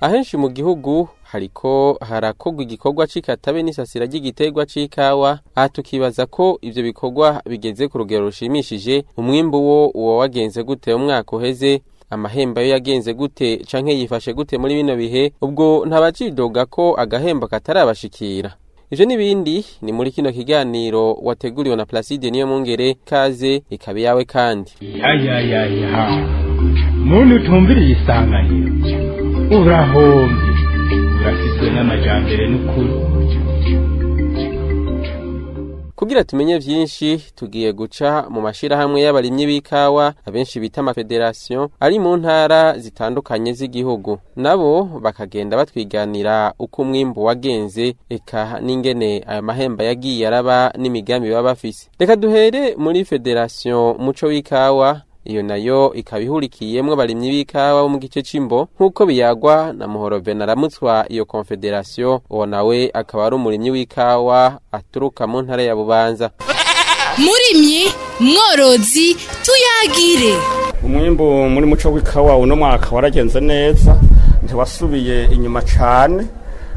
ahenshi mu gihugu hariko harakogwa igikorwa c'ikatabe n'isasira ry'igiterwa c'ikawa aha tukibaza ko ivyo bikorwa bigeze ku rugero rushimishije umwimbu wo uwo wagenze gute umwaka uheze amahemba yo yagenze gute canke yifashe gute muri bino bihe ubwo ntabacidoga ko agahembo katarabashikira ivyo n'ibindi ni muri kino kiganiro wateguriwe na Placide niyo mungere kaze ikaba yawe kandi muntu utumviriye isanganiro urahombe n'amajyambere n'ukuri kugira tumenye byinshi tugiye guca mu mashyirahamwe y'abarimyi b'ikawa abenshi bita amafederasiyo ari mu ntara zitandukanye z'igihugu nabo bakagenda batwiganira uko umwimbu wagenze reka n'ingene aya mahemba yagiye araba n'imigambi baba bafise reka duhere muri federasiyo muco w'ikawa iyo nayo ikaba ihurikiyemo abarimyi b'ikawa bo mu gice cy'imbo nk'uko biyagwa na muhoroven aramutswa iyo confederasiyo uwo nawe akaba ari umurimyi w'ikawa aturuka mu ntara ya bubanza murimyi mworozi tuyagire umwimbu muri muco w'ikawa uno mwaka waragenze neza ntiwasubiye inyuma cyane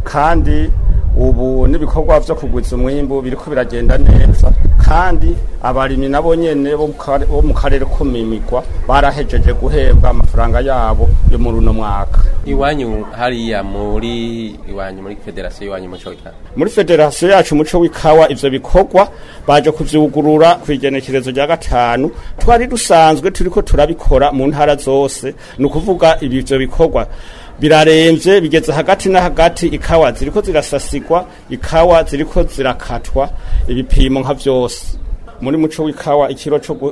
kandi ubu n'ibikorwa byo kugwiza umwimbu biriko biragenda neza kandi abarimyi nabo nyene bo mu karere ko mimigwa barahejeje guhembwa amafaranga yabo yo muri uno mwaka iwanyu hariya muri iwanyu muri federasiyo iwanyu muco w'ikawa muri federasiyo yacu umuco w'ikawa ivyo bikorwa baje kuvyugurura kw'igenekerezo rya gatanu twari dusanzwe turiko turabikora mu ntara zose ni ukuvuga ibyo bikorwa Birarenze bigeze hagati na hagati ikawa ziriko zirasasigwa ikawa ziriko zirakatwa ibipimo nka byose muri muco w'ikawa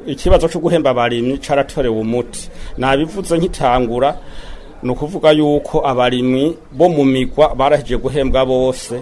ikibazo cyo guhemba abarimyi caratorewe umuti nabivuze nkitangura ni ukuvuga yuko abarimyi bo mu migwa barahije guhembwa bose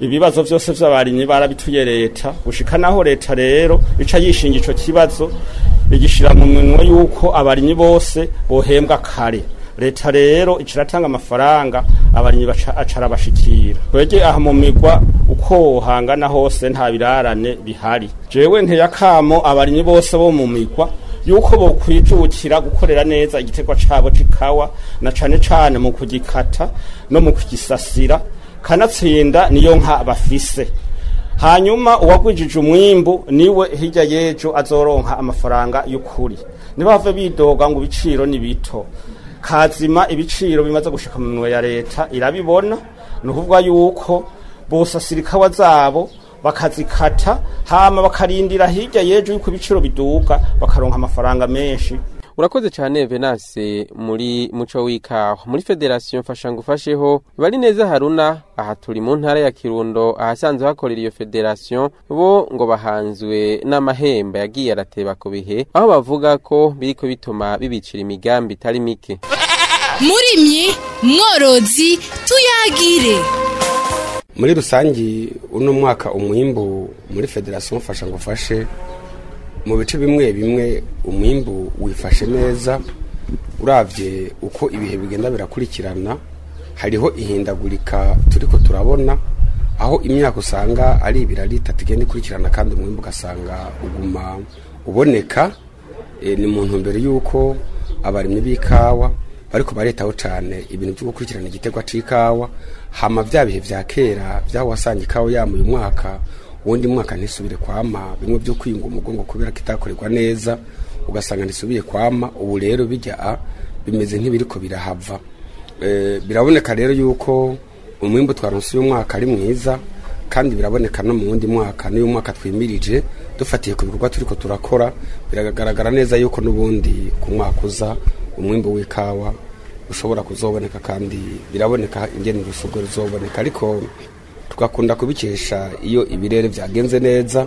ibibazo byose by’abarinyi barabituye leta gushika naho leta rero ica yishinga icyo kibazo igishyira mu minwe y'uko abarimyi bose bohembwa kare leta rero icaratanga amafaranga abarimyi acarabashikira twege aha mu migwa uko hangana hose nta birarane bihari jewe nteyakamo abarimyi bose bo mu migwa yuko bokwijukira gukorera neza igitekwa cabo cikawa na cane cane mu kugikata no mu kugisasira kanatsinda niyo nka bafise hanyuma uwagwijije umwimbu niwe hirya y'ejo azoronka amafaranga y'ukuri ntibave bidoga ngo ibiciro ni bito kazima ibiciro bimaze gushika mu ya leta irabibona ni yuko bose ikawa zabo bakazikata hama bakarindira hirya yejo yuko ibiciro biduka bakaronka amafaranga menshi urakoze cyane venase muri muco w'ikawa muri federasiyo mfasha ngufasheho bari neza haruna aha turi mu ntara ya kirundo ahasanzwe hakorera iyo federasiyo bo ngo bahanzwe n'amahemba yagiye arateba ku bihe aho bavuga ko biri ko bituma bibicira imigambi itari mike murimyi mworozi tuyagire muri rusange uno mwaka umwimbu muri federasiyo mfasha ngufashe mu bice bimwe bimwe umwimbu wifashe neza urabye uko ibihe bigenda birakurikirana hariho ihindagurika turi turabona aho imyaka usanga ari ibirari itatu igenda ikurikirana kandi umwimbu ugasanga uguma uboneka e, ni mu ntumbero y'uko abarimyi b'ikawa ariko baritaho cyane ibintu byo gukurikirana igiterwa cy'ikawa hama bya bihe bya kera by'aho wasanga ikawa yamuye umwaka Ubundi mwaka ntisubire kwama bimwe byo kwinga umugongo kubera ko itakorerwa neza ugasanga ntisubiye kwama ubu rero bijya bimeze nk'ibiriko birahava eh, biraboneka rero yuko umwimbo twaronse uyu mwaka ari mwiza kandi biraboneka no mu wundi mwaka n'uyu mwaka twimirije dufatiye ku bikorwa turi ko turakora biragaragara neza yuko n'ubundi ku mwaka uza umwimbo w'ikawa ushobora kuzoboneka kandi biraboneka ingeni urusogoro ruzoboneka ariko tugakunda kubikesha iyo ibirere byagenze neza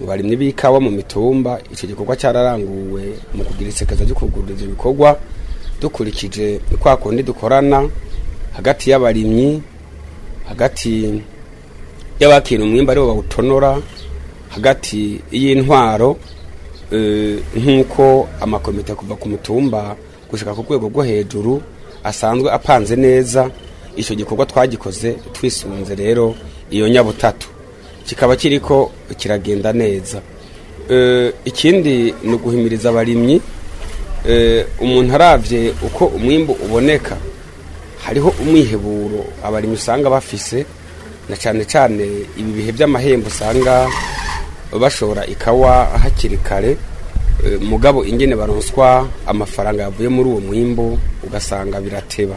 mu b'ikawa mu mitumba icyo gikorwa cyararanguwe mu kugira isekeza ryo kugurura ibyo bikorwa dukurikije kwa kundi dukorana hagati y'abarimyi hagati y'abakira umwimba aribo bawutonora hagati y'intwaro eh, nk'uko amakomite kuva ku mutumba gushyika ku rwego rwo hejuru asanzwe apanze neza icyo gikorwa twagikoze twisunze rero iyo nyabutatu kikaba kiriko kiragenda neza eh, ikindi ni uguhimiriza abarimyi eh, umuntu arabye uko umwimbu uboneka hariho umwiheburo abarimyi usanga bafise na cyane cyane ibi bihe by’amahembo usanga bashora ikawa hakiri kare eh, mugabo ingene baronswa amafaranga yavuye muri uwo mwimbu ugasanga birateba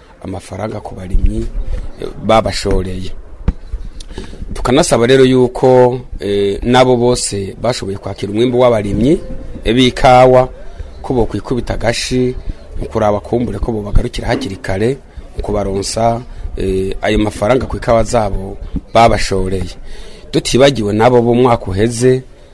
amafaranga ku barimyi eh, babashoreye tukanasaba rero yuko eh, nabo bose bashoboye kwakira umwimbi w'abarimyi eh, b'ikawa ko bokwikubita agashi mu kuraba kumbure ko bobagarukira hakiri kare mu kubaronsa eh, ayo mafaranga ku ikawa zabo babashoreye tutibagiwe nabo b'umwaka uheze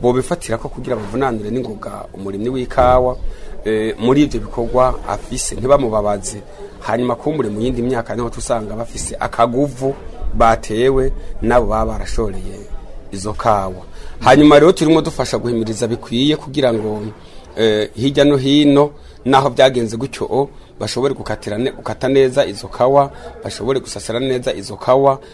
bobifatira ko kugira bavunanire n'ingoga umurimyi w'ikawa eh, muri ibyo bikorwa afise ntibamubabaze hanyuma kumbure mu yindi myaka niho tusanga bafise akaguvu batewe nabo baba barashoreye izo kawa hanyuma rero turimo dufasha guhimiriza bikwiye kugira ngo eh, hirya no hino n'aho byagenze gutyo bashobore gukata neza izo kawa bashobore gusasira neza izo kawa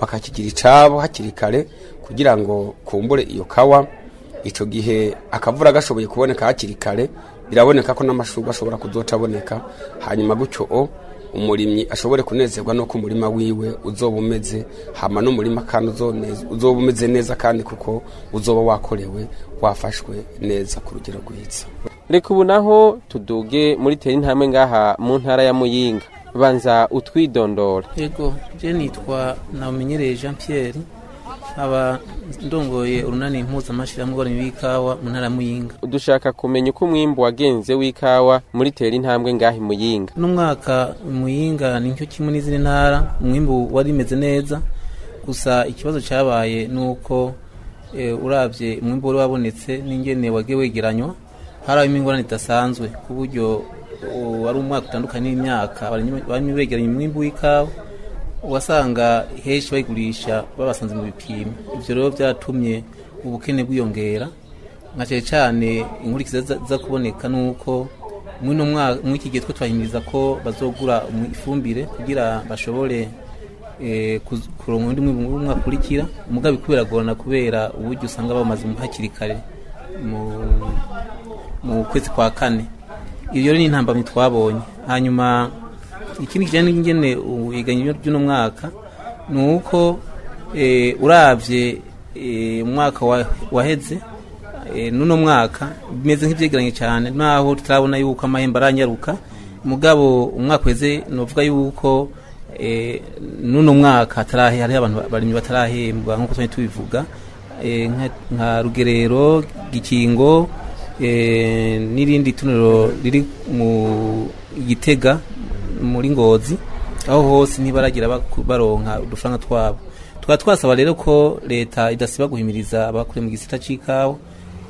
bakakigira icabo hakiri kare kugira ngo kumbure iyo kawa icyo gihe akavura gashoboye kuboneka hakiri kare biraboneka ko n'amashurwa ashobora kuzoca aboneka hanyuma gutyo o umurimyi ashobore kunezerwa nuko umurima wiwe uzoba umeze hama n'umurima kandi uzoba umeze neza kandi kuko uzoba wakorewe wafashwe neza ku rugero rwiza reka ubu naho tuduge muri teri intambwe ngaha mu ntara ya muyinga banza utwidondora yego je nitwa nawumenyereye jean pierre nkaba ndongoye urunani mpuzamashyirahamwe ngororamubiri y'ikawa mu ntara muyinga dushaka kumenya uko umwimbu wagenze w'ikawa muri tera intambwe ngahe muyinga n'umwaka muyinga ni nicyo kimwe n'izindi ntara umwimbu wari imeze neza gusa ikibazo cyabaye ni uko e, urabye umwimbo wari wabonetse n'ingene wagiye wegeranywa harimo ingorane idasanzwe ku buryo wari umwaka utandukanye n'imyaka barimo begeranya umwimbu w'ikawa ugasanga henshi bayigurisha babasanze mu bipimo ibyo rero byatumye ubukene bwiyongera nka cyane cyane inkurikizi za kuboneka ni uko muri iki gihe twahimiriza ko bazogura ifumbire kugira bashobore eh, kuronka undi mwaka ukurikira umugabo kubera kubera uburyo usanga bamaze hakiri kare mu kwezi kwa kane iyo ni intambamyi twabonye hanyuma ikindi kijyanye n'ingene ubuhiganyo by'uno mwaka ni uko e, urabye umwaka e, waheze e, n'uno mwaka bimeze nk'ibyegeranye cyane naho tutabona yuko amahembe aranyaruka mugabo umwaka uheze nuvuga yuko n'uno mwaka hariho abantu barimo batarahembwa nk'uko tujya tubivuga nka rugerero gikingo n'irindi tunero riri mu gitega muri ngozi aho hose ntibaragira baronka udufaranga twabo tukaba twasaba rero ko leta idasiba guhimiriza abakuriye mu gisita cy'ikawa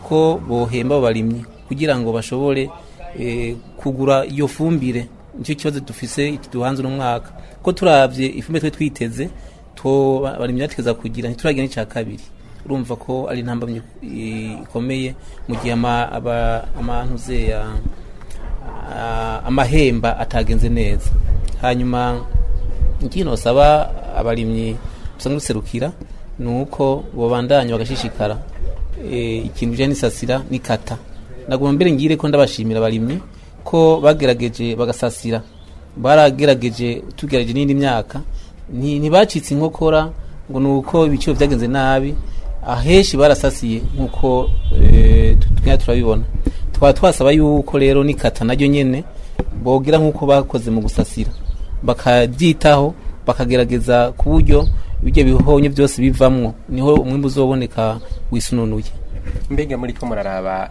ko bohemba barimye kugira ngo bashobore eh, kugura iyo fumbire nicyo kibazo dufise duhanze n’umwaka ko turabye ifumbire twe twiteze barimye bateza kugira ntituragira n'icya kabiri urumva ko ari intambamyi eh, ikomeye mu gihe amahantuze ya Ah, amahemba atagenze neza hanyuma ikindi basaba abarimyi dusanzwe duserukira ni uko babandanya bagashishikara eh, ikintu kijyanye n'isasira n'ikata ntabwo mbere ngire ko ndabashimira abarimyi ko bagerageje bagasasira baragerageje tugerageje n'indi myaka ntibacitse inkokora ngo ni uko ibiciro byagenze nabi ahenshi barasasiye nk'uko eh, tujya turabibona twaba twasaba yuko rero n'ikata naryo nyine bogira nk'uko bakoze mu gusasira bakabyitaho bakagerageza ku buryo ibyo bihonye byose bivamo niho umwimbu uzoboneka wisununuye mbega muri ko muraraba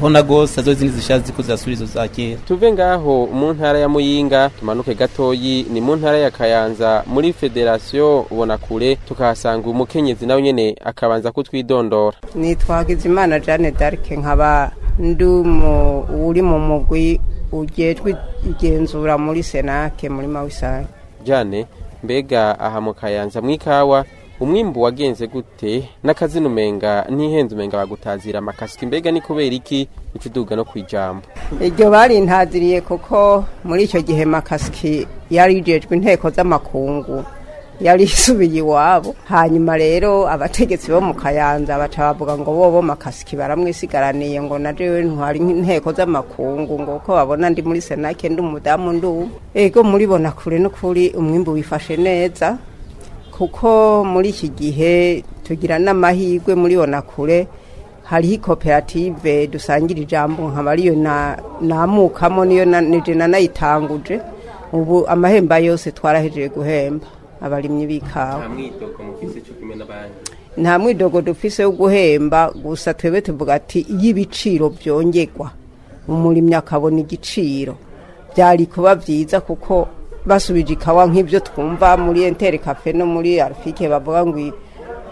hona gose azo izindi zishaje ziko zirasubirizo za kera tuve ngaho mu ntara ya muyinga tumanuke gatoyi ni mu ntara ya kayanza muri federasiyo ubona kure tukahasanga umukenyezi nawe nyene akabanza kutwidondora nitwa Hakizimana Jane d'Arc nkaba ndumu uri mu mugwi ugiye igenzura muri senake muri mawisange jane mbega aha mu kayanza ikawa umwimbu wagenze gute n'akazina umenga ntihenze umenga bagutazira amakasike mbega ni kubera iki ntikiduga no ku ijambo iryo barintaziriye kuko muri icyo gihe makasike yarijejwe inteko z'amakungu yari isubiye iwabo hanyuma rero abategetsi bo mu kayanza baca bavuga ngo bobo makasiki baramwisigaraniye ngo na jewe ntwari inteko z'amakungu ngo uko babona ndi muri senake ndi umudamu ndubu ego muribona kure no kuri umwimbu wifashe neza kuko muri iki gihe tugira n'amahirwe muri kure hariho koperative dusangira ijambo nka bariyo namukamo niyo na nayitanguje ubu amahemba yose twarahejeje guhemba abarimyi b'ikawa nta mwidogo dufise wo guhemba gusa twebwe tuvuga ati iyo ibiciro byongerwa umurimyi akabona igiciro byari kuba byiza kuko basubije ikawa nk'ibyo twumva muri enteri kafe no muri arufike bavuga ngo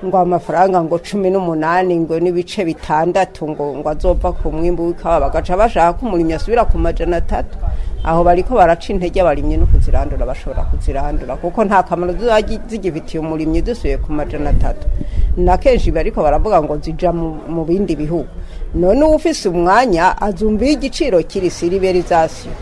ngo amafaranga ngo cumi n'umunani ngo n'ibice bitandatu ngo ngo azopfa ku mwimbu w'ikawa bagaca bashaka umurimyi asubira ku majana atatu aho bariko baraca intege abarimyi no kuzirandura bashobora kuzirandura kuko nta kamaro zigifitiye umurimyi dusubiye ku majana atatu na kenshi bariko baravuga ngo zija mu bindi bihugu none uba ufise umwanya azumviye igiciro kiri siriberi zasiyo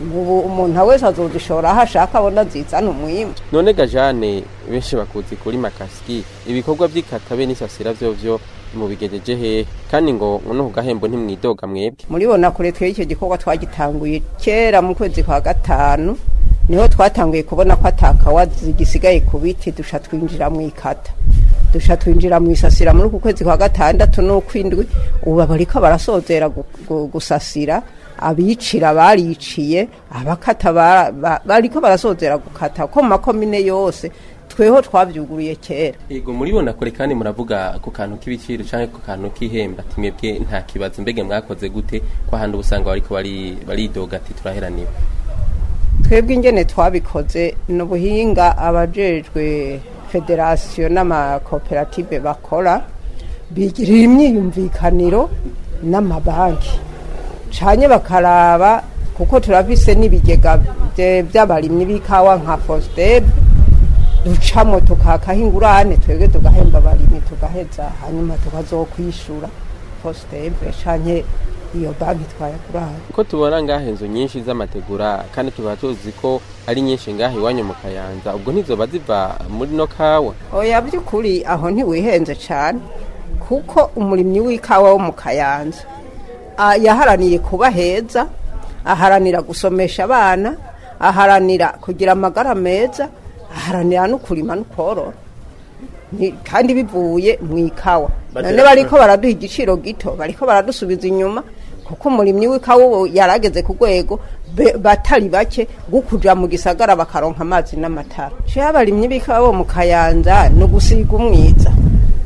ubu umuntu wese azogishora aho ashaka abona azizana umwima none gajane benshi bakunze kuri makasiki ibikorwa by'ikatabe n'isasira byo byo mubigejeje hehe kandi ngo noneho ugahembo ntimwidoga mwebwe muribona kure twebwe icyo gikorwa twagitanguye kera mu kwezi kwa gatanu niho twatanguye kubona ko atakawa zigisigaye ku biti dusha twinjira mu ikata dusha twinjira mu isasira muri uku kwezi kwa gatandatu n'ukw'indwi ubu bariko barasozera gusasira abicira bariciye abakata bariko barasozera gukata ko mu makomine yose tweho twabyuguruye kera yego muribona kure kandi muravuga ku kantu k'ibiciro cyangwa ku kantu k'ihemba timwebwe nta kibazo mbega mwakoze gute ko ahantu ubusanga bariko baridoga ati turaheraniwe twebwe ingene twabikoze ni ubuhinga abajejwe federasiyo n'amakoperative bakora bigirira imyiyumvikaniro n'amabanki ducanye bakaraba kuko turabise n'ibigega by'abarimyi b'ikawa nka fositebe ducamo tukakaho ingurane twebwe tugahemba abarimyi tugaheza hanyuma tukazokwishura fositebe cyane iyo banki twayakuraye kuko tubona ngaho inzu nyinshi z'amategura kandi tuba tuzi ko ari nyinshi ngaho iwanyu mu kayanza ubwo ntizoba ziva muri no kawa oya by'ukuri aho ntiwihenze cyane kuko umurimyi w'ikawa wo mu kayanza yaharaniye kubaheza aharanira gusomesha abana aharanira kugira amagara meza aharanira no kurima no korora kandi bivuye mu ikawa none bariko baraduha igiciro gito bariko baradusubiza inyuma kuko umurimyi w'ikawa ubu yarageze ku rwego batari bake bwo kujya mu gisagara bakaronka amazi n'amatara nshya abarimyi b'ikawa mu kayanza ni ugusiga umwiza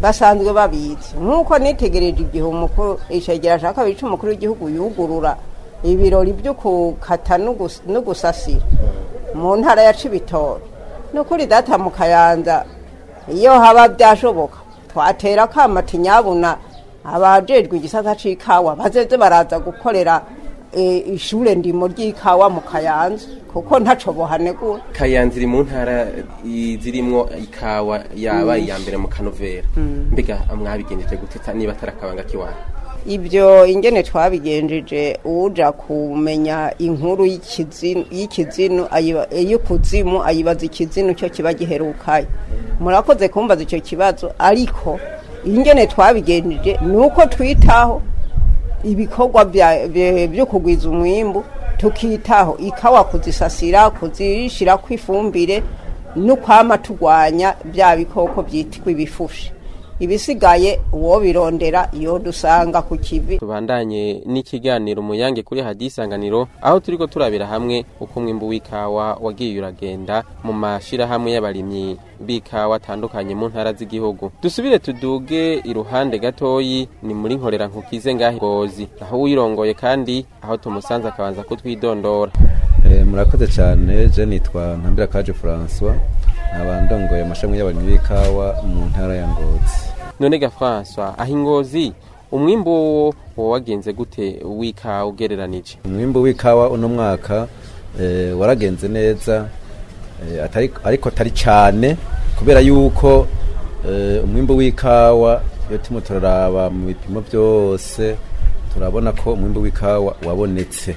basanzwe babitse nk'uko nitegereje igihe umukuru ishegera ashaka bica umukuru w'igihugu yugurura ibirori byo gukata no gusasira mu ntara ya cibitoki ni ukuri data mu kayanza iyo haba byashoboka twatera kamata inyabuna abajejwe igisata cy'ikawa bazeze baraza gukorera E, ishuri ndimo ry'ikawa mu kayanza kuko ntaco bohanegura kayanza iri mu ntara zirimwo ikawa yaba iya mbere mu kanovera mm. Mm. mbega mwabigenjeje guteta niba atarakabanga kiwawe ibyo ingene twabigenjeje uja kumenya inkuru y'ikizinu y'ikuzimu ayibaza ikizinu cyo kiba giherukaye murakoze kumbaza icyo kibazo ariko ingene twabigenjeje ni uko twitaho ibikorwa byo kugwiza umwimbu tukitaho ikawa kuzisasira ku ifumbire no kwama turwanya bya bikoko byitwa ibifushi ibisigaye uwo birondera iyo dusanga ku kibi tubandanye n'ikiganiro umuyange kuri hadisanganiro aho turi ko turabira hamwe uko umwimbu w'ikawa wagiye uragenda mu mashyirahamwe y'abarimyi b'ikawa atandukanye mu ntara z'igihugu dusubire tuduge iruhande gatoyi ni muri nkorera nkukize ngahe ngozi aho wirongoye kandi aho tumusanze akabanza kutwidondora eh, murakoze cyane je nitwa ntambira kaje francois ntabandongoye amashami y'abantu b'ikawa mu ntara ya ngozi none gafaswa aho ingozi umwimbo wo wagenze gute w'ikawa ugereranije umwimbo w'ikawa uno mwaka eh, waragenze neza eh, ariko atari cyane kubera yuko eh, umwimbo w'ikawa iyo turimo turaraba mu bipimo byose turabona ko umwimbo w'ikawa wabonetse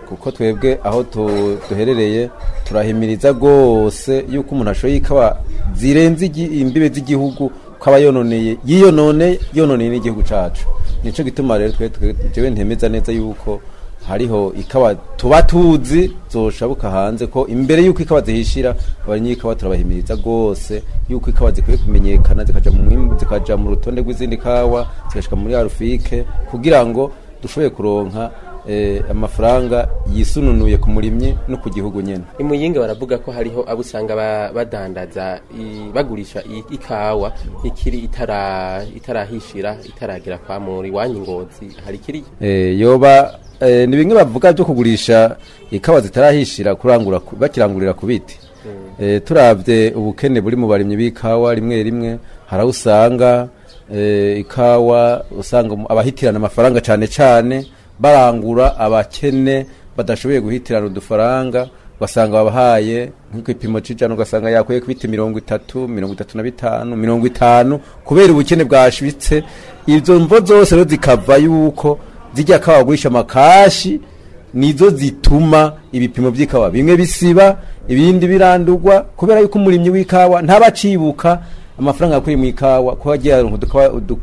kuko twebwe aho duherereye turahimiriza rwose yuko umuntu ashoye ikawa zirenze imbibe z'igihugu ukaba yononeye yiyonone yononeye n'igihugu cyacu nicyo gituma rero twe ntemeza neza yuko hariho ikawa tuba tuzi zoshabuka hanze ko imbere y'uko ikawa zihishira abanyikawa turabahimiriza rwose y'uko ikawa zikwiye kumenyekana zikajya mu zikajya mu rutonde rw'izindi kawa zigashika muri arufike kugira ngo dushobore kuronka Eh, amafaranga yisununuye ku murimyi no ku gihugu nyine imuyinga baravuga ko hariho abo usanga badandaza bagurisha ikawa ikiri itarahishira itaragera kwa muri iwanyu ngozi hari ikiriya eh, yoba eh, ni bimwe bavuga byo kugurisha ikawa zitarahishira bakirangurira ku biti hmm. turabye ubukene buri mu barimyi b'ikawa rimwe rimwe hari aho usanga ikawa usanga abahitirana amafaranga cyane cyane barangura abakene badashoboye guhitirana udufaranga ugasanga babahaye nk'igipimo cy'ijana ugasanga yakwiye kubita mirongo itatu mirongo itatu na bitanu mirongo itanu kubera ubukene bwashibitse izo mvo zose rero zikava yuko zijya ko bagurisha amakashi nizo zituma ibipimo by'ikawa bimwe bisiba ibindi birandurwa kubera yuko umurimyi w'ikawa ntabacibuka amafaranga yakuye mu ikawa kuba agira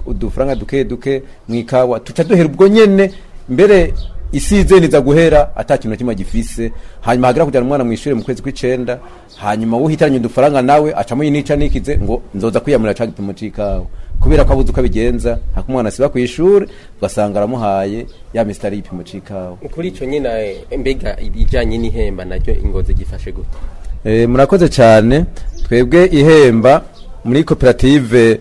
udufaranga duke duke mu ikawa tuca duhera ubwo nyine mbere isi izeniza guhera ata kintu kimwe gifise hanyuma hagira kujyana umwana mu ishuri mu kwezi kw'icenda hanyuma wowe uhitaranye udufaranga nawe acamo yinica nikize ngo nzoza kwiyamurira ca gipimo c'ikawa kubera ko abuze uko abigenza hako umwana asiba ku ishuri ugasanga aramuhaye ya misi itari igipimo c'ikawa kuri ico nyine eh, mbega ibijanye n'ihemba naryo ingozi gifashe gute eh, murakoze cyane twebwe ihemba muri koperative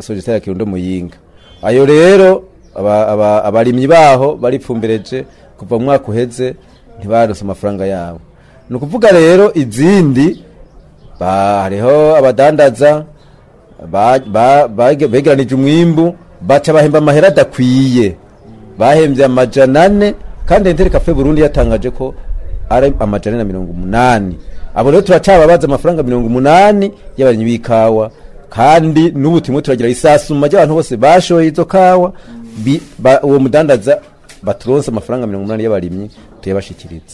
sogitari ya kirundo muyinga ayo rero abarimyi baho baripfumbereje kuva mu mwaka uheze ntibaronse amafaranga yabo ni ukuvuga rero izindi hariho abadandaza begeranije umwimbu baca bahemba amahera adakwiye bahembye amajana ane kandi enteri kafe burundi yatangaje ko ari amajana na mirongo umunani abo rero turacababaza amafaranga mirongo umunani y'abanyi b'ikawa kandi n'ubu turimo turagira isasuma ry'abantu bose bashoye izo kawa uwo mudandaza baturonse amafaranga mirongo umunani y'abarimyi tuyabashyikiritse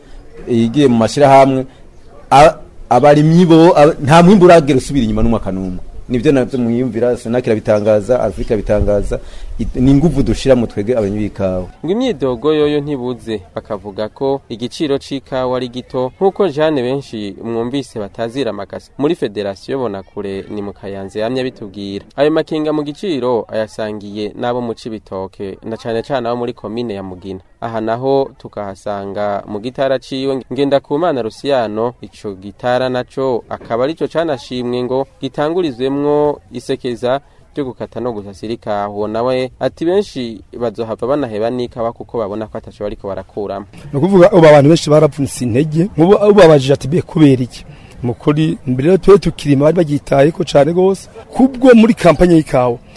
igiye mu mashyirahamwe abarimyi bo nta mwimbu uragera usubira inyuma n'umwaka n'umwe nibyo nabyo mwiyumvira senake irabitangaza afurika bitangaza ni ingufu dushyira mu twege abanyikawa ngo imyidogo yoyo ntibuze bakavuga ko igiciro cy'ikawa ari gito nk'uko jane benshi mwumvise batazira amakasi muri federasiyo kure ni mu kayanza yamye bitubwira ayo makinga mu giciro ayasangiye n'abo mu cibitoke na cyane cyane abo muri komine ya mugina aha naho tukahasanga mu gitara ciwe mana rusiyano ico gitara naco akaba arico canashimwe ngo gitangurizwemo harimwo isekeza ryo gukata no gusasira ikawa nawe ati benshi bazohava banaheba n'ikawa kuko babona ko atashobora ariko barakuramo ni ukuvuga ubu abantu benshi barapfunitse intege ubabajije ati be kubera iki mukuri mbere rero tube tukirima bari bagitaye ko cyane rwose kubwo muri kampanye y'ikawa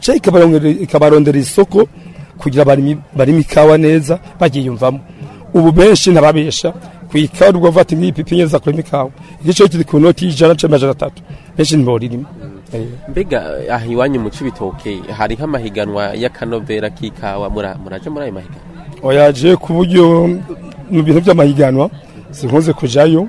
cyangwa ikabarondera isoko kugira barimi, barimi kawa neza bagiyumvamo ubu benshi ntababesha ku ikawa ubwo bavuga ati nk'ipipi nyeza eh. kurema ikawa igice kiri ku noti y'ijana cyangwa ijana atatu benshi ntibaririmo mbega aha iwanyu mu cibitoke hari nk'amahiganwa y'akanovera k'ikawa mura jamura ya mahiganwa oyaje ku buryo mu bintu by'amahiganwa sinkunze kujayo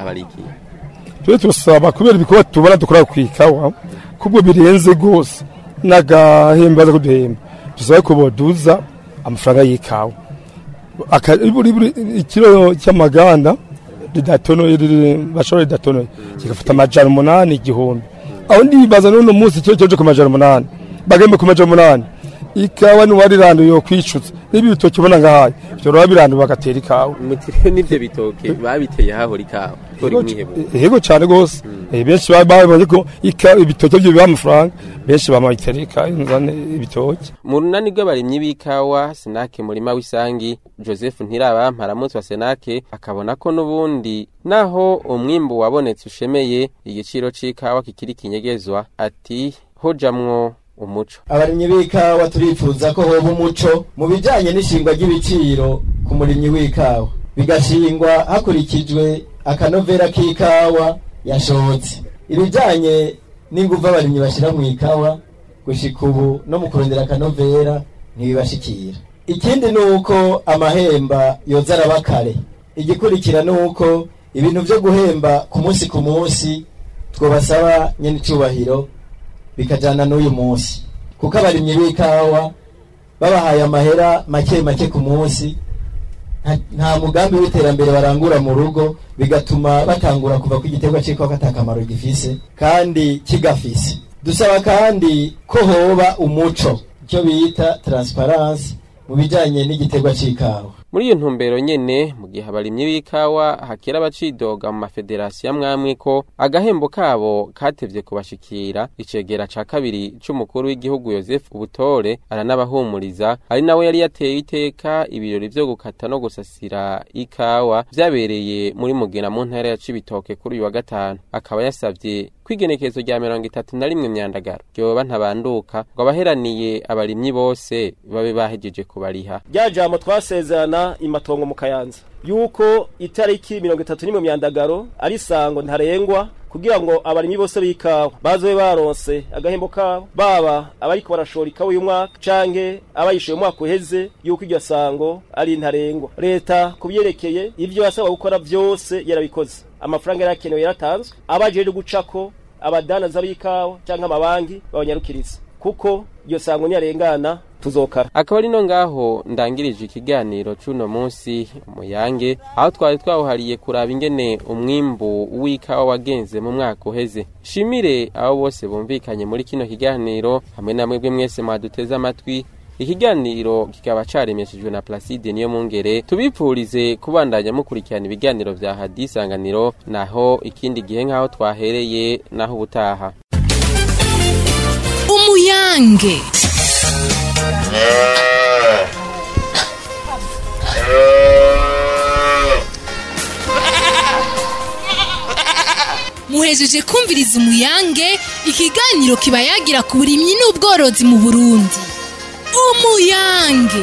abarigiye rero turasaba kubera ibikorwa tubona dukora ku ikawa kubwo birenze rwose n'agahemba baza kuduhemba dusaba ko boduza amafaranga y'ikawa ikiro cy'amaganda ridatonoye bashobora ridatonoye kigafata amajana umunani igihumbi aho ndibaza n'uno munsi ikiro cyaje ku majana umunani bagahemba ku majana umunani ikawa n'uwabiranduye yokwicuza niba ibitoki ubona ngahaye ibyo birabiranduye bagatera ikawa n'ibyo bitoki babiteye hahora ikawa yego cyane rwose mm. eh, benshi babonye ko ibitoki byo biba amafaranga benshi bamayitera ibitoki mu runani rw'abarimyi b'ikawa sinake murima w'isangi joseph ntiraba mparamutsi wa senake akabona ko n'ubundi naho umwimbu wabonetse ushemeye igiciro cy'ikawa kikiri kinyegezwa ati hojamwo umuco abarimyi b'ikawa turifuza ko hoba umuco mu bijyanye n'ishingwa ry'ibiciro ku murimyi w'ikawa bigashingwa hakurikijwe akanovera k'ikawa yashotse ibijyanye n'inguvu abarimyi bashyira mu ikawa gushika ubu no mu kurondera akanovera ntibibashikira ikindi ni uko amahemba yoza araba kare igikurikira ni uko ibintu byo guhemba ku munsi ku munsi twabasaba nyine icyubahiro bikajyana n'uyu munsi kuko abarimyi b'ikawa babahaye amahera make make ku munsi nta mugambi w'iterambere barangura mu rugo bigatuma batangura kuva ku igiterwa cy'ikawa atakamaro gifise kandi kigafise dusaba kandi ko hoba umuco icyo bita taransiparansi mu bijyanye n'igiterwa cy'ikawa muri iyo ntumbero nyene mu gihe abarimyi b'ikawa hakira abacidoga mu mafederasiyo amwamwe ko agahembo kabo katebye kubashikira icegera ca kabiri c'umukuru w'igihugu Joseph ubutore aranabahumuriza ari nawe yari yateye iteka ibirori vyo gukata no gusasira ikawa vyabereye muri mugina mu ntara ya Cibitoke kuri uyu wa gatanu akaba yasavye kwigenekezo rya mirongo itatu na rimwe myandagaro ryoba ntabanduka ngo abaheraniye abarimyi bose babe bahejeje kubariha rya jambo twasezerana imatongo mu kayanza yuko itariki mirongo itatu n'imwe myandagaro ari isango ntarengwa kugira ngo abarimyi bose b'ikawa bazobe baronse agahembo kabo baba abari ko barashora ikawa uyu mwaka canke abayishuye umwaka uheze yuko iryo sango ari ntarengwa leta kubyerekeye ibyo yasaba gukora byose yarabikoze amafaranga yarakenewe yaratanzwe abajeje gucako abadanaza b'ikawa cyangwa amabangi babanyarukiritse kuko iryo sango nyarengana tuzokara akaba ari no ngaho ndangirije ikiganiro cy'uno munsi muyange aho twari twawuhariye kuraba ingene umwimbu w'ikawa wagenze mu mwaka uheze shimire abo bose bumvikanye muri kino kiganiro hamwe na mwebwe mwese mwaduteze amatwi ikiganiro kikaba caremeshejwe na Placide niyo mungere tubipfurize kubandanya mukurikirana ibiganiro vya hadisanganiro naho ikindi gihe nkaho twahereye naho ubutaha umuyange muhejeje kumviriza umuyange ikiganiro kiba yagira ku burimyi n'ubworozi mu burundi umuyange